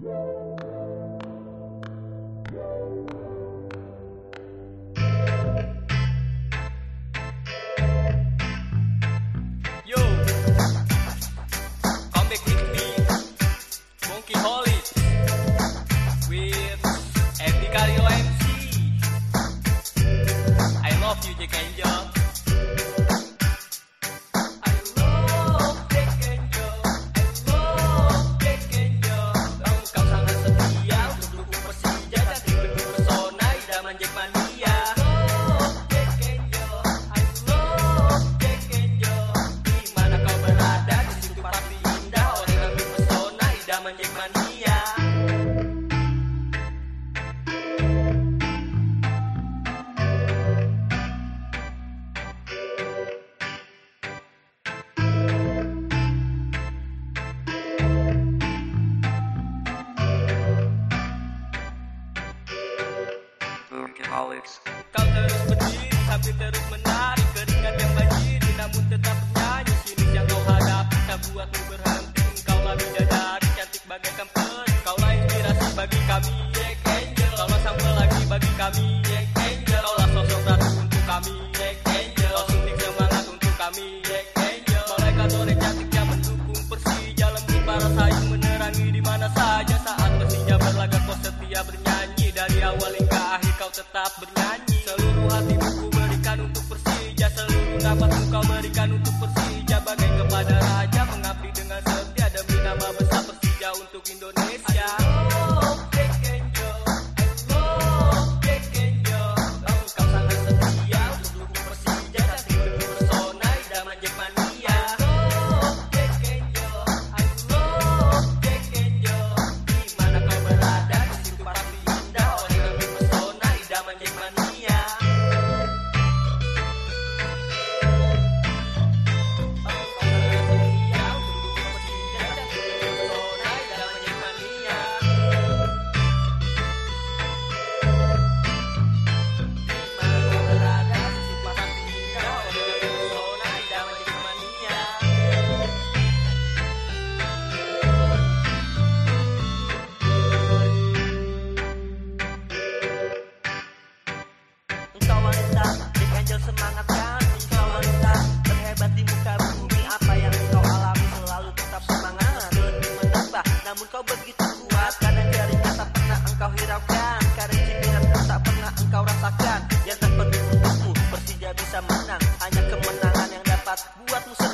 Yeah. Alcoholics. Kau terus berdiri terus yang namun yang kau hadapi tak buatmu berhenti. Kau lah cantik. Kau inspirasi bagi kami, yeah, angel. Kau sampai lagi bagi kami, yeah,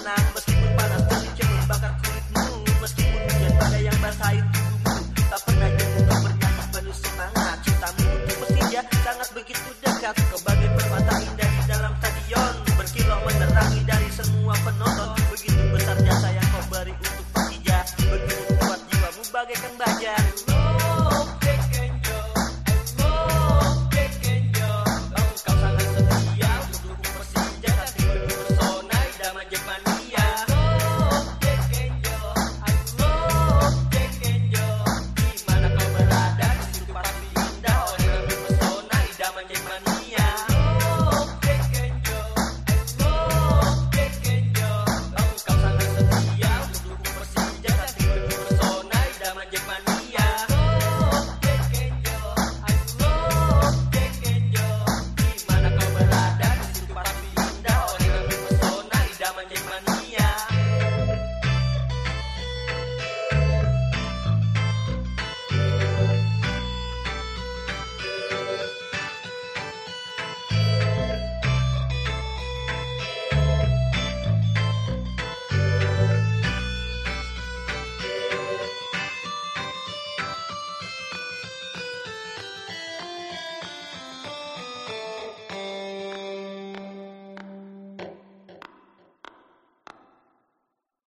man.